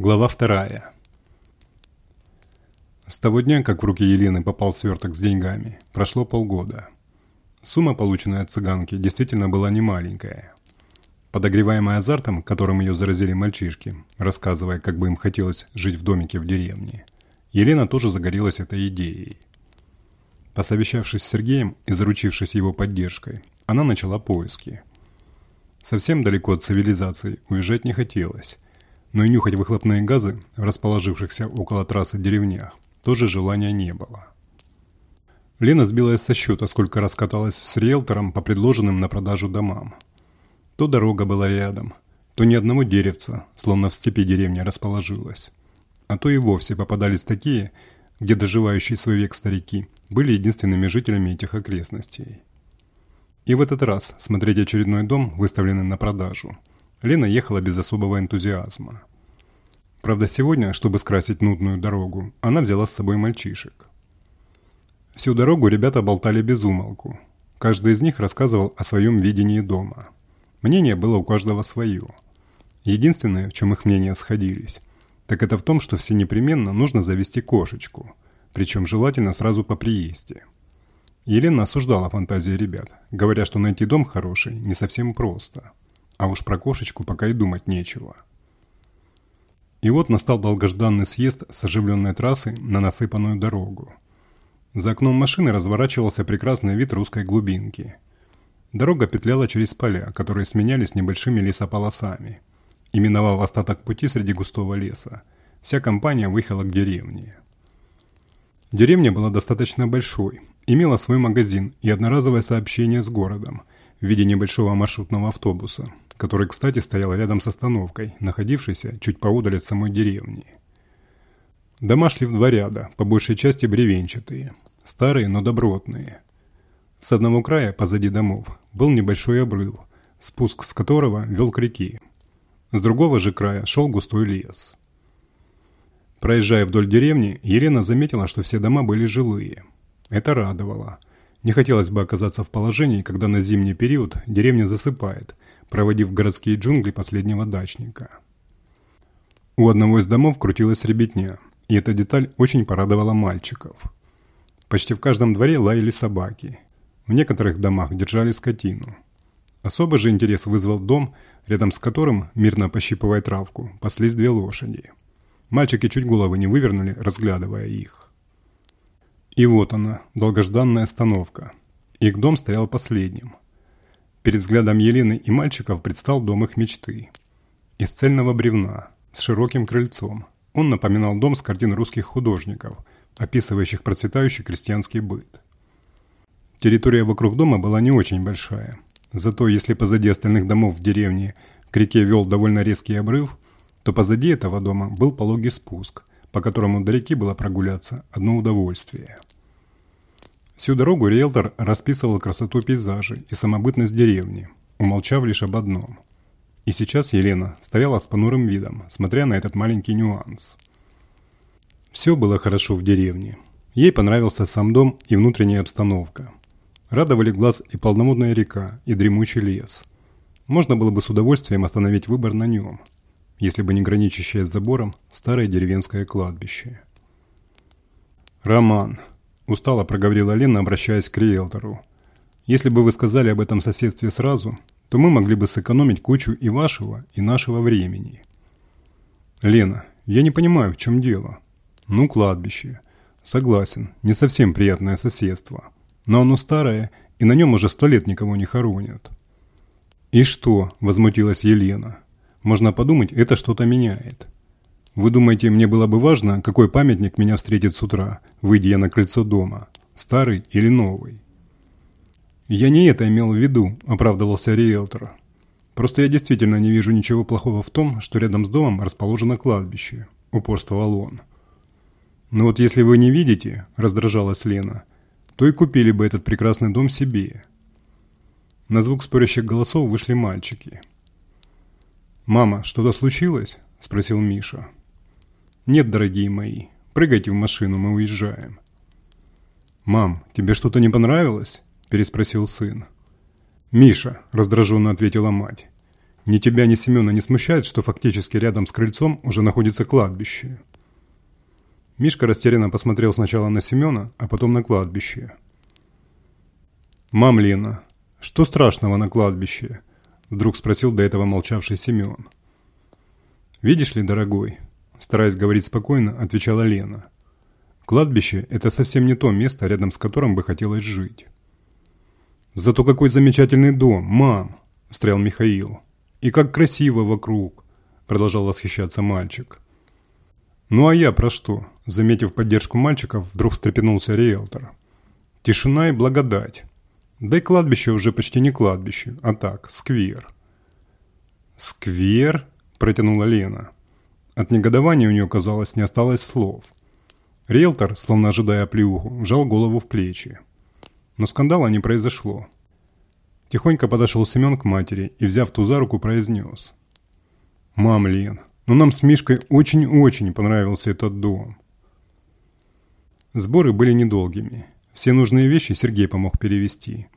Глава вторая. С того дня, как в руки Елены попал сверток с деньгами, прошло полгода. Сумма, полученная от цыганки, действительно была немаленькая. Подогреваемая азартом, которым ее заразили мальчишки, рассказывая, как бы им хотелось жить в домике в деревне, Елена тоже загорелась этой идеей. Посовещавшись с Сергеем и заручившись его поддержкой, она начала поиски. Совсем далеко от цивилизации уезжать не хотелось – но и нюхать выхлопные газы в расположившихся около трассы деревнях тоже желания не было. Лена сбилась со счета, сколько раз каталась с риэлтором по предложенным на продажу домам. То дорога была рядом, то ни одного деревца, словно в степи деревня расположилась. А то и вовсе попадались такие, где доживающие свой век старики были единственными жителями этих окрестностей. И в этот раз смотреть очередной дом, выставленный на продажу – Лена ехала без особого энтузиазма. Правда, сегодня, чтобы скрасить нудную дорогу, она взяла с собой мальчишек. Всю дорогу ребята болтали без умолку. Каждый из них рассказывал о своем видении дома. Мнение было у каждого свое. Единственное, в чем их мнения сходились, так это в том, что все непременно нужно завести кошечку, причем желательно сразу по приезде. Елена осуждала фантазии ребят, говоря, что найти дом хороший не совсем просто – а уж про кошечку пока и думать нечего. И вот настал долгожданный съезд с оживленной трассы на насыпанную дорогу. За окном машины разворачивался прекрасный вид русской глубинки. Дорога петляла через поля, которые сменялись небольшими лесополосами. И миновав остаток пути среди густого леса, вся компания выехала к деревне. Деревня была достаточно большой, имела свой магазин и одноразовое сообщение с городом в виде небольшого маршрутного автобуса, который, кстати, стоял рядом с остановкой, находившейся чуть поодаль от самой деревни. Дома шли в два ряда, по большей части бревенчатые, старые, но добротные. С одного края, позади домов, был небольшой обрыв, спуск с которого вел к реке. С другого же края шел густой лес. Проезжая вдоль деревни, Елена заметила, что все дома были жилые. Это радовало. Не хотелось бы оказаться в положении, когда на зимний период деревня засыпает, проводив городские джунгли последнего дачника. У одного из домов крутилась ребятня, и эта деталь очень порадовала мальчиков. Почти в каждом дворе лаяли собаки. В некоторых домах держали скотину. Особый же интерес вызвал дом, рядом с которым, мирно пощипывая травку, паслись две лошади. Мальчики чуть головы не вывернули, разглядывая их. И вот она, долгожданная остановка. Их дом стоял последним. Перед взглядом Елены и мальчиков предстал дом их мечты. Из цельного бревна, с широким крыльцом. Он напоминал дом с картин русских художников, описывающих процветающий крестьянский быт. Территория вокруг дома была не очень большая. Зато если позади остальных домов в деревне к реке вел довольно резкий обрыв, то позади этого дома был пологий спуск, по которому до реки было прогуляться одно удовольствие – Всю дорогу риэлтор расписывал красоту пейзажей и самобытность деревни, умолчав лишь об одном. И сейчас Елена стояла с понурым видом, смотря на этот маленький нюанс. Все было хорошо в деревне. Ей понравился сам дом и внутренняя обстановка. Радовали глаз и полноводная река, и дремучий лес. Можно было бы с удовольствием остановить выбор на нем, если бы не граничащее с забором старое деревенское кладбище. Роман. Устало проговорила Лена, обращаясь к риэлтору. «Если бы вы сказали об этом соседстве сразу, то мы могли бы сэкономить кучу и вашего, и нашего времени». «Лена, я не понимаю, в чем дело». «Ну, кладбище». «Согласен, не совсем приятное соседство. Но оно старое, и на нем уже сто лет никого не хоронят». «И что?» – возмутилась Елена. «Можно подумать, это что-то меняет». Вы думаете, мне было бы важно, какой памятник меня встретит с утра, выйдя я на крыльцо дома, старый или новый? Я не это имел в виду, оправдывался риэлтор. Просто я действительно не вижу ничего плохого в том, что рядом с домом расположено кладбище, упорствовал он. Но вот если вы не видите, раздражалась Лена, то и купили бы этот прекрасный дом себе. На звук спорящих голосов вышли мальчики. «Мама, что-то случилось?» – спросил Миша. «Нет, дорогие мои, прыгайте в машину, мы уезжаем». «Мам, тебе что-то не понравилось?» – переспросил сын. «Миша», – раздраженно ответила мать, – Ни тебя, ни Семена не смущает, что фактически рядом с крыльцом уже находится кладбище?» Мишка растерянно посмотрел сначала на Семена, а потом на кладбище. «Мам, Лена, что страшного на кладбище?» Вдруг спросил до этого молчавший Семен. «Видишь ли, дорогой?» Стараясь говорить спокойно, отвечала Лена. «Кладбище – это совсем не то место, рядом с которым бы хотелось жить». «Зато какой замечательный дом, мам!» – встрял Михаил. «И как красиво вокруг!» – продолжал восхищаться мальчик. «Ну а я про что?» – заметив поддержку мальчиков, вдруг встрепенулся риэлтор. «Тишина и благодать. Да и кладбище уже почти не кладбище, а так, сквер». «Сквер?» – протянула Лена. От негодования у нее, казалось, не осталось слов. Риэлтор, словно ожидая плюху, вжал голову в плечи. Но скандала не произошло. Тихонько подошел Семен к матери и, взяв ту за руку, произнес. «Мам, Лен, ну нам с Мишкой очень-очень понравился этот дом». Сборы были недолгими. Все нужные вещи Сергей помог перевести.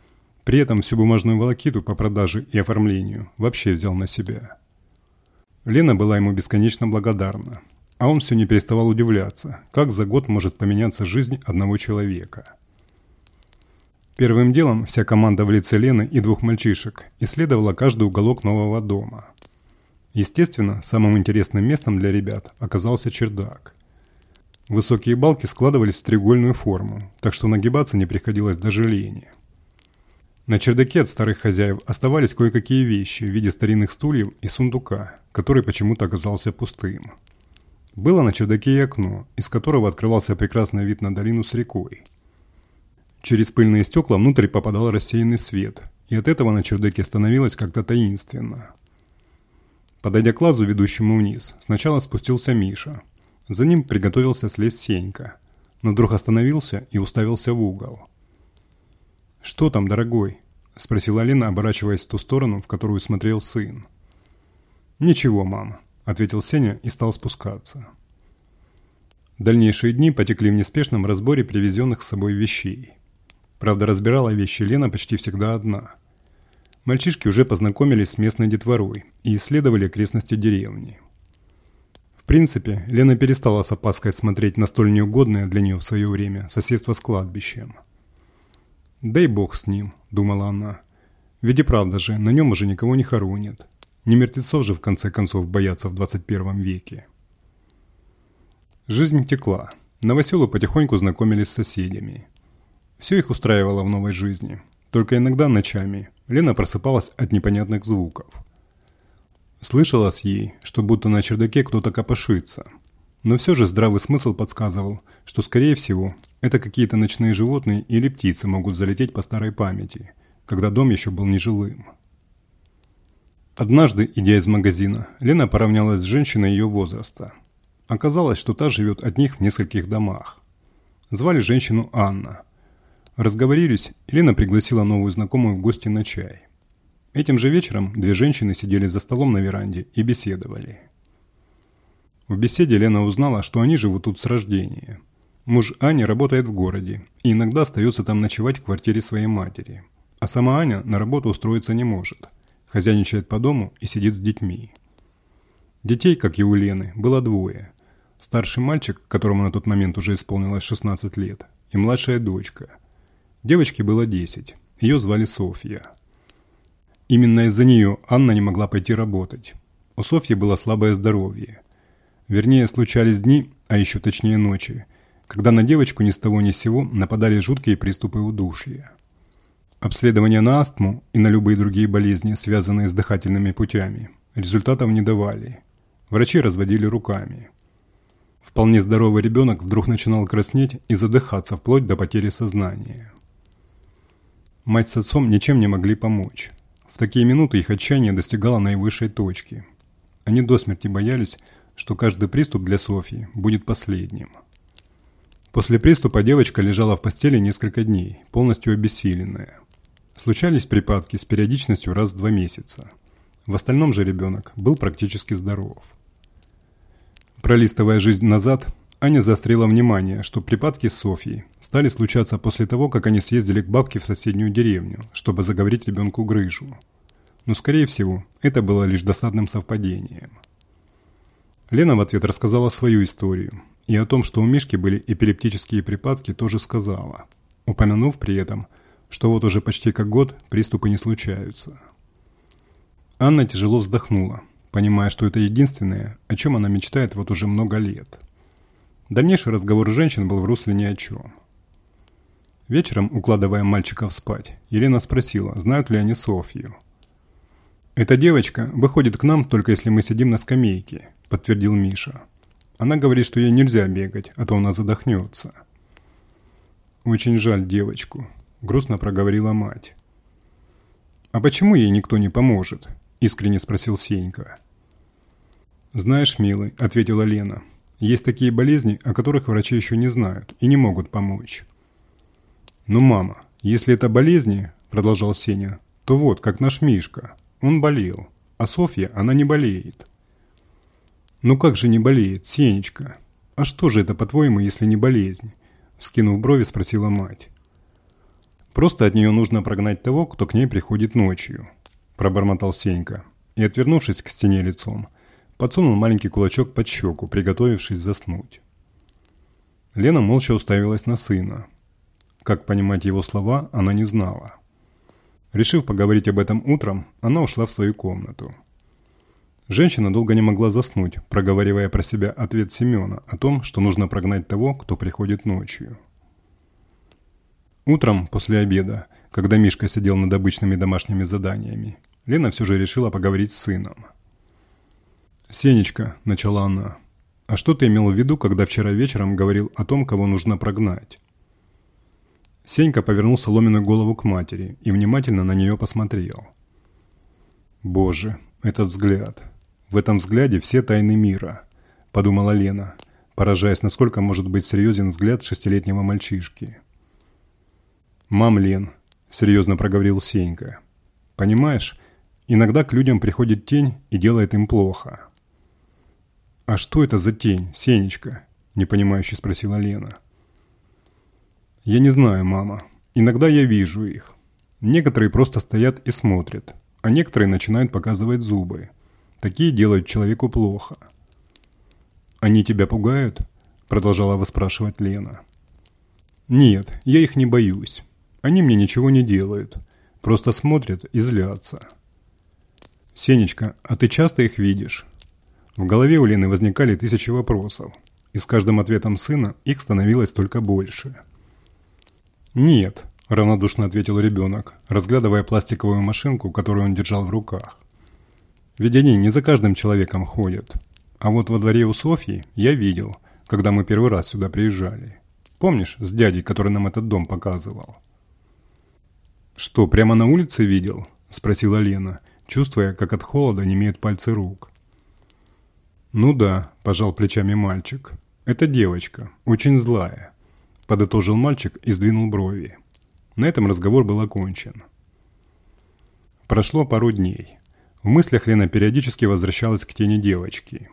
При этом всю бумажную волокиту по продаже и оформлению вообще взял на себя. Лена была ему бесконечно благодарна. А он все не переставал удивляться, как за год может поменяться жизнь одного человека. Первым делом вся команда в лице Лены и двух мальчишек исследовала каждый уголок нового дома. Естественно, самым интересным местом для ребят оказался чердак. Высокие балки складывались в треугольную форму, так что нагибаться не приходилось даже Лене. На чердаке от старых хозяев оставались кое-какие вещи в виде старинных стульев и сундука, который почему-то оказался пустым. Было на чердаке и окно, из которого открывался прекрасный вид на долину с рекой. Через пыльные стекла внутрь попадал рассеянный свет, и от этого на чердаке становилось как-то таинственно. Подойдя к лазу, ведущему вниз, сначала спустился Миша. За ним приготовился слезть Сенька, но вдруг остановился и уставился в угол. «Что там, дорогой?» – спросила Алина, оборачиваясь в ту сторону, в которую смотрел сын. «Ничего, мама», – ответил Сеня и стал спускаться. Дальнейшие дни потекли в неспешном разборе привезенных с собой вещей. Правда, разбирала вещи Лена почти всегда одна. Мальчишки уже познакомились с местной детворой и исследовали окрестности деревни. В принципе, Лена перестала с опаской смотреть на столь неугодное для нее в свое время соседство с кладбищем. «Дай бог с ним», – думала она. «Ведь и правда же, на нем уже никого не хоронят. Не мертвецов же в конце концов боятся в 21 веке». Жизнь текла. Новоселы потихоньку знакомились с соседями. Все их устраивало в новой жизни. Только иногда ночами Лена просыпалась от непонятных звуков. Слышалось ей, что будто на чердаке кто-то копошится. Но все же здравый смысл подсказывал, что скорее всего это какие-то ночные животные или птицы могут залететь по старой памяти, когда дом еще был нежилым. Однажды, идя из магазина, Лена поравнялась с женщиной ее возраста. Оказалось, что та живет от них в нескольких домах. Звали женщину Анна – Разговорились, Елена пригласила новую знакомую в гости на чай. Этим же вечером две женщины сидели за столом на веранде и беседовали. В беседе Лена узнала, что они живут тут с рождения. Муж Ани работает в городе и иногда остается там ночевать в квартире своей матери. А сама Аня на работу устроиться не может. Хозяйничает по дому и сидит с детьми. Детей, как и у Лены, было двое. Старший мальчик, которому на тот момент уже исполнилось 16 лет, и младшая дочка – Девочке было 10. Ее звали Софья. Именно из-за нее Анна не могла пойти работать. У Софьи было слабое здоровье. Вернее, случались дни, а еще точнее ночи, когда на девочку ни с того ни с сего нападали жуткие приступы удушья. Обследования на астму и на любые другие болезни, связанные с дыхательными путями, результатов не давали. Врачи разводили руками. Вполне здоровый ребенок вдруг начинал краснеть и задыхаться вплоть до потери сознания. Мать с отцом ничем не могли помочь. В такие минуты их отчаяние достигало наивысшей точки. Они до смерти боялись, что каждый приступ для Софьи будет последним. После приступа девочка лежала в постели несколько дней, полностью обессиленная. Случались припадки с периодичностью раз в два месяца. В остальном же ребенок был практически здоров. Пролистывая жизнь назад, Аня заострила внимание, что припадки с Софьей стали случаться после того, как они съездили к бабке в соседнюю деревню, чтобы заговорить ребенку грыжу. Но, скорее всего, это было лишь досадным совпадением. Лена в ответ рассказала свою историю. И о том, что у Мишки были эпилептические припадки, тоже сказала, упомянув при этом, что вот уже почти как год приступы не случаются. Анна тяжело вздохнула, понимая, что это единственное, о чем она мечтает вот уже много лет. Дальнейший разговор женщин был в русле ни о чем. Вечером, укладывая мальчиков спать, Елена спросила, знают ли они Софью. «Эта девочка выходит к нам только если мы сидим на скамейке», – подтвердил Миша. «Она говорит, что ей нельзя бегать, а то она задохнется». «Очень жаль девочку», – грустно проговорила мать. «А почему ей никто не поможет?» – искренне спросил Сенька. «Знаешь, милый», – ответила Лена, – «есть такие болезни, о которых врачи еще не знают и не могут помочь». «Ну, мама, если это болезни», – продолжал Сеня, – «то вот, как наш Мишка. Он болел, а Софья, она не болеет». «Ну как же не болеет, Сенечка? А что же это, по-твоему, если не болезнь?» Вскинув брови, спросила мать. «Просто от нее нужно прогнать того, кто к ней приходит ночью», – пробормотал Сенька. И, отвернувшись к стене лицом, подсунул маленький кулачок под щеку, приготовившись заснуть. Лена молча уставилась на сына. Как понимать его слова, она не знала. Решив поговорить об этом утром, она ушла в свою комнату. Женщина долго не могла заснуть, проговаривая про себя ответ Семена о том, что нужно прогнать того, кто приходит ночью. Утром, после обеда, когда Мишка сидел над обычными домашними заданиями, Лена все же решила поговорить с сыном. «Сенечка», – начала она, – «а что ты имел в виду, когда вчера вечером говорил о том, кого нужно прогнать?» Сенька повернул соломенную голову к матери и внимательно на нее посмотрел. «Боже, этот взгляд. В этом взгляде все тайны мира», – подумала Лена, поражаясь, насколько может быть серьезен взгляд шестилетнего мальчишки. «Мам, Лен», – серьезно проговорил Сенька, – «понимаешь, иногда к людям приходит тень и делает им плохо». «А что это за тень, Сенечка?» – непонимающе спросила Лена. «Я не знаю, мама. Иногда я вижу их. Некоторые просто стоят и смотрят, а некоторые начинают показывать зубы. Такие делают человеку плохо». «Они тебя пугают?» – продолжала выспрашивать Лена. «Нет, я их не боюсь. Они мне ничего не делают. Просто смотрят и злятся». «Сенечка, а ты часто их видишь?» В голове у Лены возникали тысячи вопросов, и с каждым ответом сына их становилось только больше. «Нет», – равнодушно ответил ребенок, разглядывая пластиковую машинку, которую он держал в руках. «Ведь они не за каждым человеком ходят. А вот во дворе у Софьи я видел, когда мы первый раз сюда приезжали. Помнишь, с дядей, который нам этот дом показывал?» «Что, прямо на улице видел?» – спросила Лена, чувствуя, как от холода немеют пальцы рук. «Ну да», – пожал плечами мальчик. «Это девочка, очень злая. – подытожил мальчик и сдвинул брови. На этом разговор был окончен. Прошло пару дней. В мыслях Лена периодически возвращалась к тени девочки.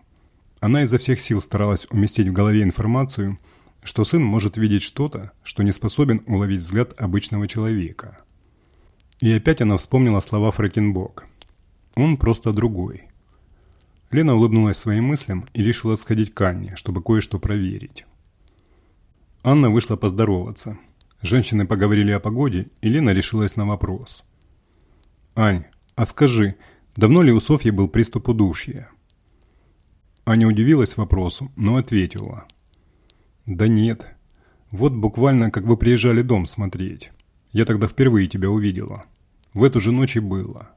Она изо всех сил старалась уместить в голове информацию, что сын может видеть что-то, что не способен уловить взгляд обычного человека. И опять она вспомнила слова Фрэкенбок. «Он просто другой». Лена улыбнулась своим мыслям и решила сходить к Анне, чтобы кое-что проверить. Анна вышла поздороваться. Женщины поговорили о погоде, и Лена решилась на вопрос. «Ань, а скажи, давно ли у Софьи был приступ удушья?» Аня удивилась вопросу, но ответила. «Да нет. Вот буквально, как вы приезжали дом смотреть. Я тогда впервые тебя увидела. В эту же ночь и было».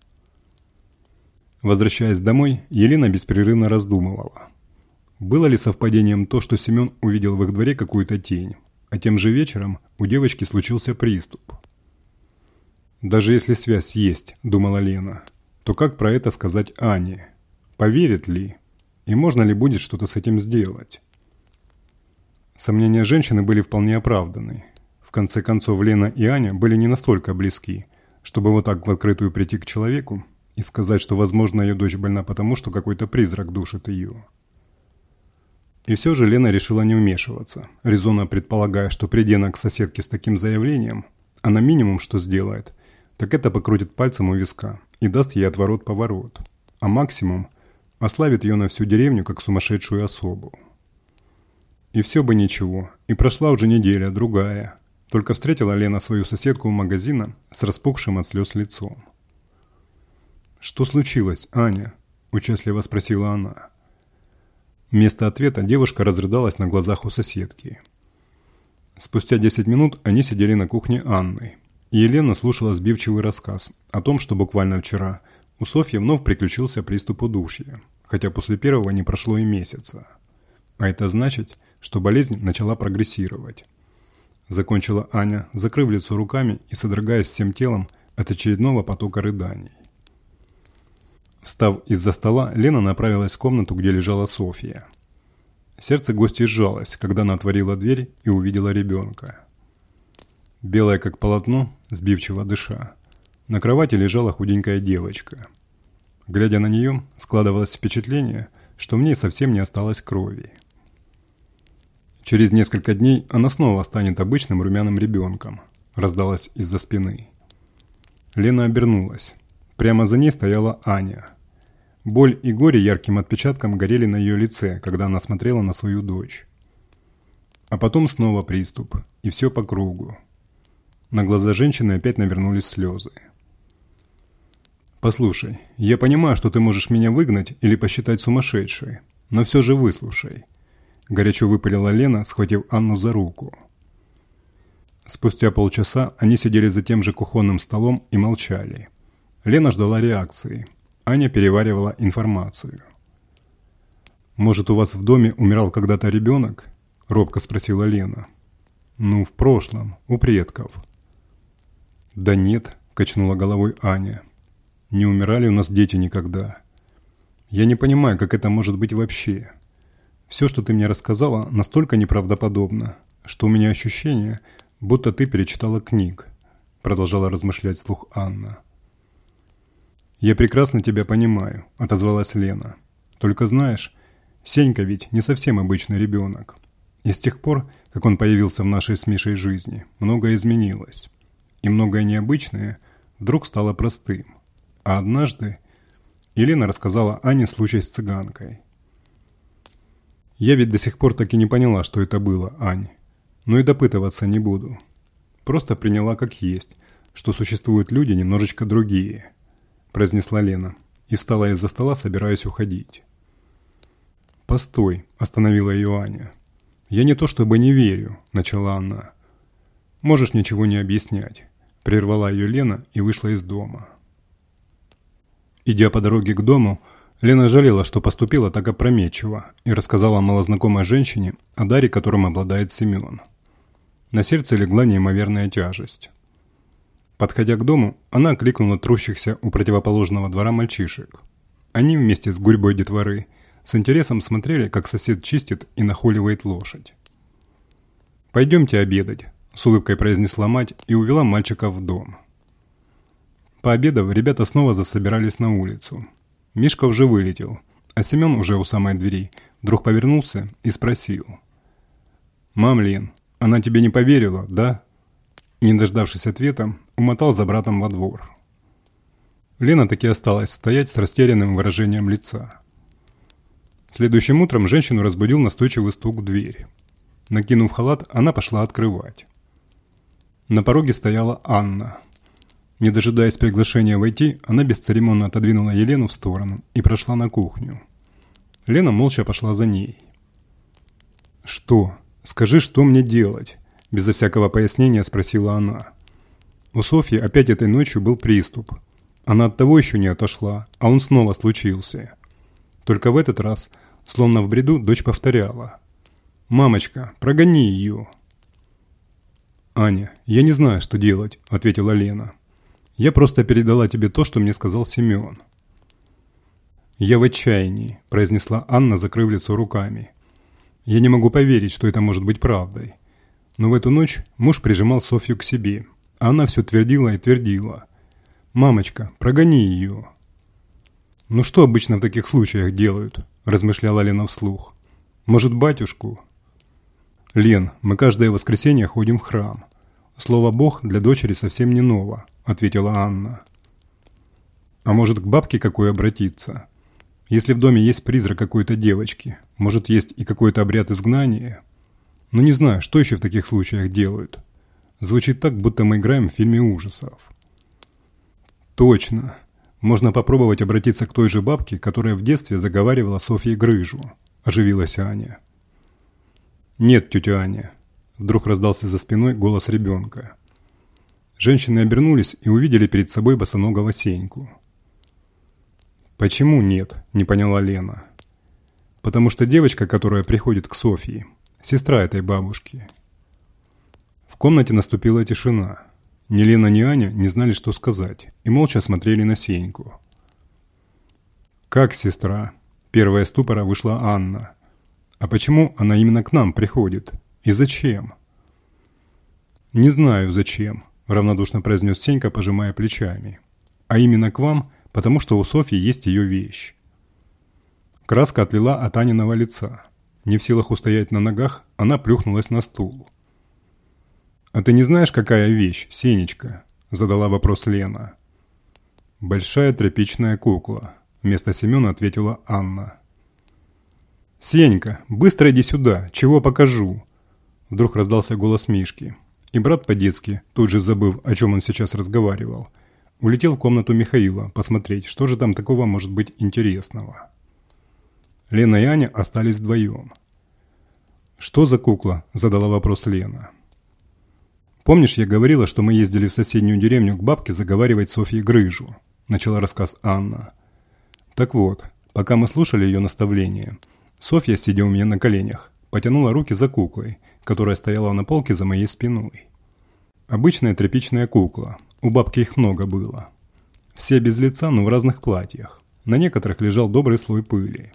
Возвращаясь домой, Елена беспрерывно раздумывала. Было ли совпадением то, что Семен увидел в их дворе какую-то тень, а тем же вечером у девочки случился приступ? «Даже если связь есть», – думала Лена, – «то как про это сказать Ане? Поверит ли? И можно ли будет что-то с этим сделать?» Сомнения женщины были вполне оправданы. В конце концов, Лена и Аня были не настолько близки, чтобы вот так в открытую прийти к человеку и сказать, что, возможно, ее дочь больна потому, что какой-то призрак душит ее. И все же Лена решила не вмешиваться, резонно предполагая, что придя к соседке с таким заявлением, она минимум что сделает, так это покрутит пальцем у виска и даст ей отворот-поворот, а максимум ославит ее на всю деревню как сумасшедшую особу. И все бы ничего, и прошла уже неделя, другая. Только встретила Лена свою соседку у магазина с распухшим от слез лицом. «Что случилось, Аня?» – участливо спросила она. Вместо ответа девушка разрыдалась на глазах у соседки. Спустя 10 минут они сидели на кухне Анны. Елена слушала сбивчивый рассказ о том, что буквально вчера у Софьи вновь приключился приступ удушья, хотя после первого не прошло и месяца. А это значит, что болезнь начала прогрессировать. Закончила Аня, закрыв лицо руками и содрогаясь всем телом от очередного потока рыданий. Встав из-за стола, Лена направилась в комнату, где лежала Софья. Сердце гостя сжалось, когда она отворила дверь и увидела ребенка. Белая как полотно, сбивчиво дыша. На кровати лежала худенькая девочка. Глядя на нее, складывалось впечатление, что в ней совсем не осталось крови. Через несколько дней она снова станет обычным румяным ребенком, раздалась из-за спины. Лена обернулась. Прямо за ней стояла Аня. Боль и горе ярким отпечатком горели на ее лице, когда она смотрела на свою дочь. А потом снова приступ, и все по кругу. На глаза женщины опять навернулись слезы. «Послушай, я понимаю, что ты можешь меня выгнать или посчитать сумасшедшей, но все же выслушай. Горячо выпалила Лена, схватив Анну за руку. Спустя полчаса они сидели за тем же кухонным столом и молчали. Лена ждала реакции. Аня переваривала информацию. «Может, у вас в доме умирал когда-то ребенок?» – робко спросила Лена. «Ну, в прошлом, у предков». «Да нет», – качнула головой Аня. «Не умирали у нас дети никогда. Я не понимаю, как это может быть вообще. Все, что ты мне рассказала, настолько неправдоподобно, что у меня ощущение, будто ты перечитала книг», – продолжала размышлять вслух Анна. «Я прекрасно тебя понимаю», – отозвалась Лена. «Только знаешь, Сенька ведь не совсем обычный ребенок. И с тех пор, как он появился в нашей с Мишей жизни, многое изменилось. И многое необычное вдруг стало простым. А однажды Елена рассказала Ане случай с цыганкой. Я ведь до сих пор так и не поняла, что это было, Ань. Но и допытываться не буду. Просто приняла как есть, что существуют люди немножечко другие, произнесла Лена и встала из-за стола, собираясь уходить. «Постой», – остановила ее Аня. «Я не то чтобы не верю», – начала она. «Можешь ничего не объяснять», – прервала ее Лена и вышла из дома. Идя по дороге к дому, Лена жалела, что поступила так опрометчиво, и рассказала малознакомой женщине о даре, которым обладает Семен. На сердце легла неимоверная тяжесть. Подходя к дому, она окликнула трущихся у противоположного двора мальчишек. Они вместе с гурьбой детворы с интересом смотрели, как сосед чистит и нахоливает лошадь. «Пойдемте обедать», – с улыбкой произнесла мать и увела мальчиков в дом. Пообедав, ребята снова засобирались на улицу – Мишка уже вылетел, а Семен уже у самой двери вдруг повернулся и спросил. «Мам, Лен, она тебе не поверила, да?» Не дождавшись ответа, умотал за братом во двор. Лена таки осталась стоять с растерянным выражением лица. Следующим утром женщину разбудил настойчивый стук в дверь. Накинув халат, она пошла открывать. На пороге стояла Анна – не дожидаясь приглашения войти, она бесцеремонно отодвинула Елену в сторону и прошла на кухню. Лена молча пошла за ней. «Что? Скажи, что мне делать?» Безо всякого пояснения спросила она. У Софьи опять этой ночью был приступ. Она от того еще не отошла, а он снова случился. Только в этот раз, словно в бреду, дочь повторяла. «Мамочка, прогони ее!» «Аня, я не знаю, что делать», — ответила Лена. Я просто передала тебе то, что мне сказал Семен». «Я в отчаянии», – произнесла Анна, закрыв лицо руками. «Я не могу поверить, что это может быть правдой. Но в эту ночь муж прижимал Софью к себе, а она все твердила и твердила. «Мамочка, прогони ее». «Ну что обычно в таких случаях делают?» – размышляла Лена вслух. «Может, батюшку?» «Лен, мы каждое воскресенье ходим в храм. Слово «Бог» для дочери совсем не ново. – ответила Анна. А может, к бабке какой обратиться? Если в доме есть призрак какой-то девочки, может, есть и какой-то обряд изгнания? Но ну, не знаю, что еще в таких случаях делают. Звучит так, будто мы играем в фильме ужасов. Точно. Можно попробовать обратиться к той же бабке, которая в детстве заговаривала Софье Грыжу. Оживилась Аня. «Нет, тетя Аня». Вдруг раздался за спиной голос ребенка. Женщины обернулись и увидели перед собой босоногого Сеньку. «Почему нет?» – не поняла Лена. «Потому что девочка, которая приходит к Софии, сестра этой бабушки». В комнате наступила тишина. Ни Лена, ни Аня не знали, что сказать, и молча смотрели на Сеньку. «Как сестра?» Первая ступора вышла Анна. «А почему она именно к нам приходит? И зачем?» «Не знаю, зачем», – равнодушно произнес Сенька, пожимая плечами. «А именно к вам, потому что у Софьи есть ее вещь». Краска отлила от Аниного лица. Не в силах устоять на ногах, она плюхнулась на стул. «А ты не знаешь, какая вещь, Сенечка?» – задала вопрос Лена. «Большая тряпичная кукла», – вместо Семена ответила Анна. «Сенька, быстро иди сюда, чего покажу?» Вдруг раздался голос Мишки. И брат по-детски, тут же забыв, о чем он сейчас разговаривал, улетел в комнату Михаила посмотреть, что же там такого может быть интересного. Лена и Аня остались вдвоем. «Что за кукла?» – задала вопрос Лена. «Помнишь, я говорила, что мы ездили в соседнюю деревню к бабке заговаривать Софье Грыжу?» – начала рассказ Анна. «Так вот, пока мы слушали ее наставления, Софья, сидя у меня на коленях, потянула руки за куклой – которая стояла на полке за моей спиной. Обычная тряпичная кукла. У бабки их много было. Все без лица, но в разных платьях. На некоторых лежал добрый слой пыли.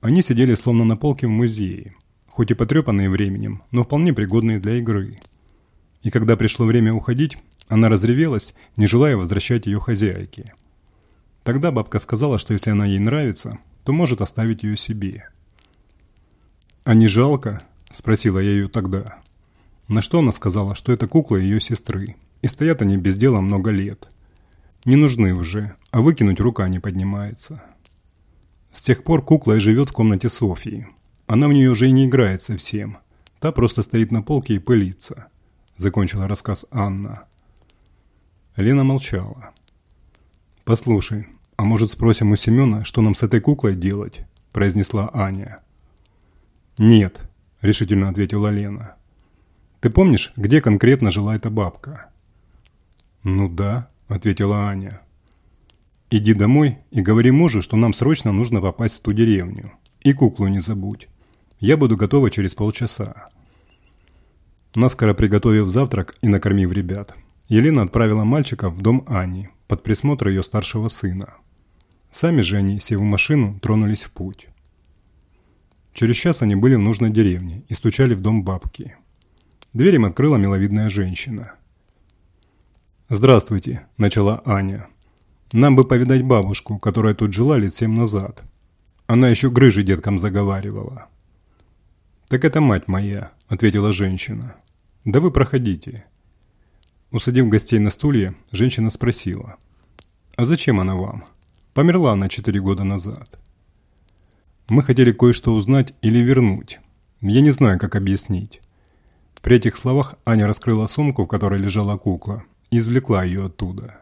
Они сидели словно на полке в музее, хоть и потрепанные временем, но вполне пригодные для игры. И когда пришло время уходить, она разревелась, не желая возвращать ее хозяйке. Тогда бабка сказала, что если она ей нравится, то может оставить ее себе. «А не жалко?» – спросила я ее тогда. На что она сказала, что это кукла ее сестры, и стоят они без дела много лет. Не нужны уже, а выкинуть рука не поднимается. С тех пор кукла и живет в комнате Софии. Она в нее уже и не играет совсем. Та просто стоит на полке и пылится. Закончила рассказ Анна. Лена молчала. «Послушай, а может спросим у Семена, что нам с этой куклой делать?» произнесла Аня. «Нет», – решительно ответила Лена. «Ты помнишь, где конкретно жила эта бабка?» «Ну да», – ответила Аня. «Иди домой и говори мужу, что нам срочно нужно попасть в ту деревню. И куклу не забудь. Я буду готова через полчаса». Наскоро приготовив завтрак и накормив ребят, Елена отправила мальчика в дом Ани под присмотр ее старшего сына. Сами же они, сев в машину, тронулись в путь. Через час они были в нужной деревне и стучали в дом бабки. Дверь им открыла миловидная женщина. «Здравствуйте», – начала Аня. «Нам бы повидать бабушку, которая тут жила лет семь назад. Она еще грыжи деткам заговаривала». «Так это мать моя», – ответила женщина. «Да вы проходите». Усадив гостей на стулья, женщина спросила. «А зачем она вам? Померла она четыре года назад». Мы хотели кое-что узнать или вернуть. Я не знаю, как объяснить. При этих словах Аня раскрыла сумку, в которой лежала кукла, и извлекла ее оттуда.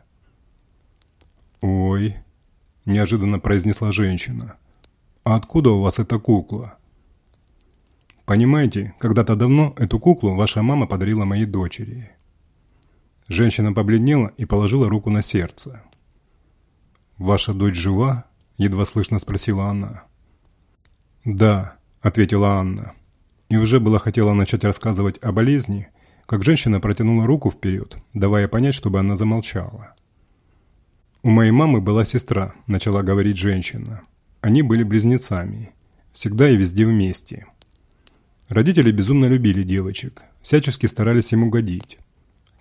«Ой», – неожиданно произнесла женщина, – «а откуда у вас эта кукла?» «Понимаете, когда-то давно эту куклу ваша мама подарила моей дочери». Женщина побледнела и положила руку на сердце. «Ваша дочь жива?» – едва слышно спросила она. «Да», – ответила Анна. И уже была хотела начать рассказывать о болезни, как женщина протянула руку вперед, давая понять, чтобы она замолчала. «У моей мамы была сестра», – начала говорить женщина. Они были близнецами, всегда и везде вместе. Родители безумно любили девочек, всячески старались им угодить.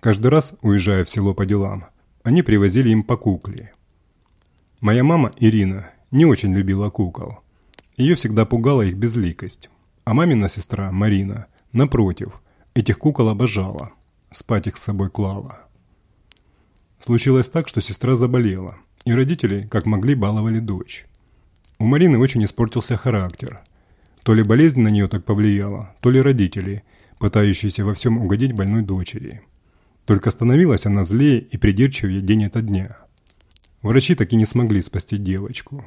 Каждый раз, уезжая в село по делам, они привозили им по кукле. Моя мама, Ирина, не очень любила кукол. Ее всегда пугала их безликость. А мамина сестра, Марина, напротив, этих кукол обожала, спать их с собой клала. Случилось так, что сестра заболела, И родители, как могли, баловали дочь. У Марины очень испортился характер. То ли болезнь на нее так повлияла, то ли родители, пытающиеся во всем угодить больной дочери. Только становилась она злее и придирчивее день ото дня. Врачи так и не смогли спасти девочку.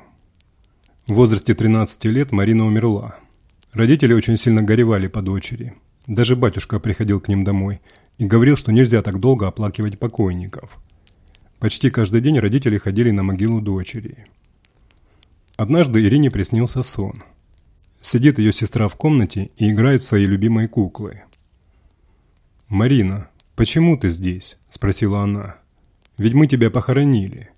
В возрасте 13 лет Марина умерла. Родители очень сильно горевали по дочери. Даже батюшка приходил к ним домой и говорил, что нельзя так долго оплакивать покойников. Почти каждый день родители ходили на могилу дочери. Однажды Ирине приснился сон. Сидит ее сестра в комнате и играет в свои любимые куклы. «Марина, почему ты здесь?» – спросила она. «Ведь мы тебя похоронили».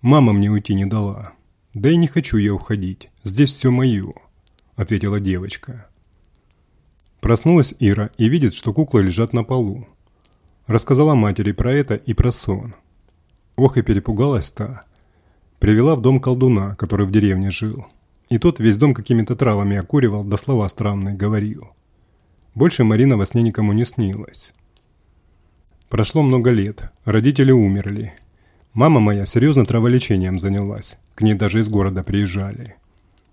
«Мама мне уйти не дала. Да и не хочу я уходить. Здесь все мое», – ответила девочка. Проснулась Ира и видит, что куклы лежат на полу. Рассказала матери про это и про сон. Ох и перепугалась та. Привела в дом колдуна, который в деревне жил. И тот весь дом какими-то травами окуривал, да слова странные говорил. Больше Марина во сне никому не снилась. Прошло много лет, родители умерли. Мама моя серьезно траволечением занялась, к ней даже из города приезжали.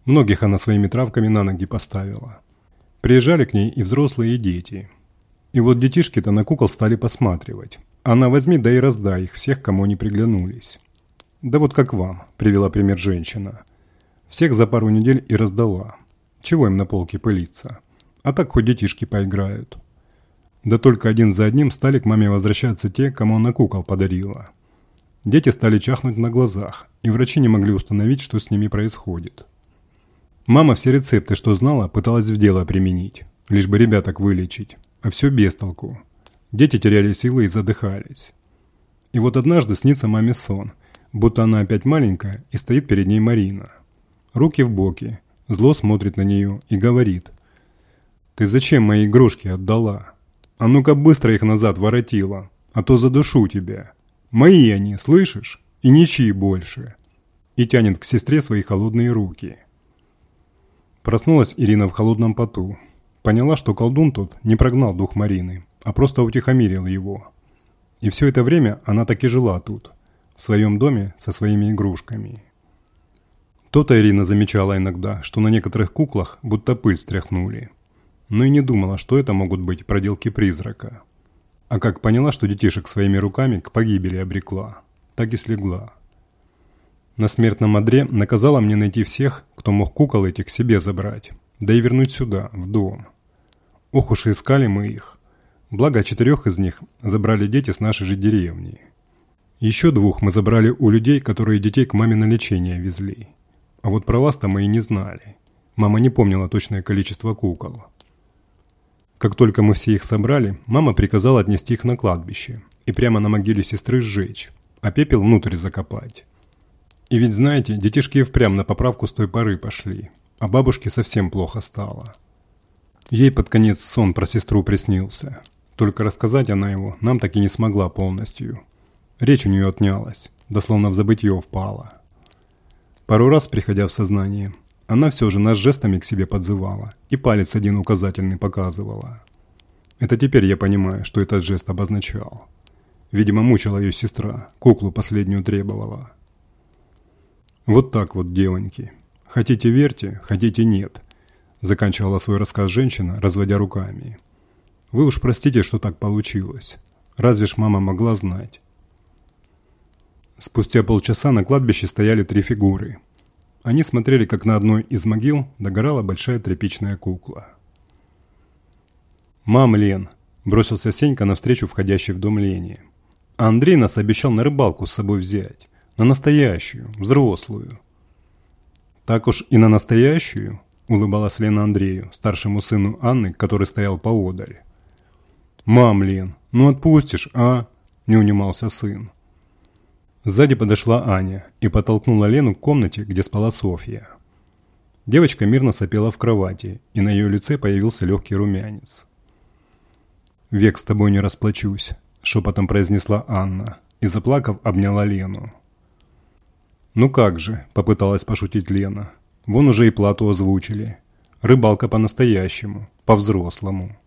Многих она своими травками на ноги поставила. Приезжали к ней и взрослые, и дети. И вот детишки-то на кукол стали посматривать. Она возьми да и раздай их всех, кому они приглянулись. Да вот как вам, привела пример женщина. Всех за пару недель и раздала. Чего им на полке пылиться? А так хоть детишки поиграют. Да только один за одним стали к маме возвращаться те, кому она кукол подарила. Дети стали чахнуть на глазах, и врачи не могли установить, что с ними происходит. Мама все рецепты, что знала, пыталась в дело применить, лишь бы ребяток вылечить, а все без толку. Дети теряли силы и задыхались. И вот однажды снится маме сон, будто она опять маленькая и стоит перед ней Марина. Руки в боки, зло смотрит на нее и говорит. «Ты зачем мои игрушки отдала? А ну-ка быстро их назад воротила, а то задушу тебя. Мои они, слышишь? И ничьи больше». И тянет к сестре свои холодные руки. Проснулась Ирина в холодном поту. Поняла, что колдун тот не прогнал дух Марины, а просто утихомирил его. И все это время она так и жила тут, в своем доме со своими игрушками. То-то Ирина замечала иногда, что на некоторых куклах будто пыль стряхнули. Но и не думала, что это могут быть проделки призрака. А как поняла, что детишек своими руками к погибели обрекла, так и слегла. На смертном одре наказала мне найти всех, кто мог кукол этих себе забрать, да и вернуть сюда, в дом. Ох уж и искали мы их. Благо, четырех из них забрали дети с нашей же деревни. Еще двух мы забрали у людей, которые детей к маме на лечение везли. А вот про вас-то мы и не знали. Мама не помнила точное количество кукол. Как только мы все их собрали, мама приказала отнести их на кладбище и прямо на могиле сестры сжечь, а пепел внутрь закопать. И ведь знаете, детишки впрямь на поправку с той поры пошли, а бабушке совсем плохо стало. Ей под конец сон про сестру приснился. Только рассказать она его нам так и не смогла полностью. Речь у нее отнялась, дословно в забытье впала. Пару раз, приходя в сознание, она все же нас жестами к себе подзывала и палец один указательный показывала. Это теперь я понимаю, что этот жест обозначал. Видимо, мучила ее сестра, куклу последнюю требовала. Вот так вот, девоньки. Хотите верьте, хотите нет. Заканчивала свой рассказ женщина, разводя руками. Вы уж простите, что так получилось. Разве ж мама могла знать? Спустя полчаса на кладбище стояли три фигуры. Они смотрели, как на одной из могил догорала большая тряпичная кукла. «Мам, Лен!» – бросился Сенька навстречу входящей в дом Лене. А Андрей нас обещал на рыбалку с собой взять. На настоящую, взрослую. Так уж и на настоящую, улыбалась Лена Андрею, старшему сыну Анны, который стоял поодаль. «Мам, Лен, ну отпустишь, а?» – не унимался сын. Сзади подошла Аня и подтолкнула Лену к комнате, где спала Софья. Девочка мирно сопела в кровати, и на ее лице появился легкий румянец. «Век с тобой не расплачусь», – шепотом произнесла Анна и, заплакав, обняла Лену. «Ну как же», – попыталась пошутить Лена. «Вон уже и плату озвучили. Рыбалка по-настоящему, по-взрослому».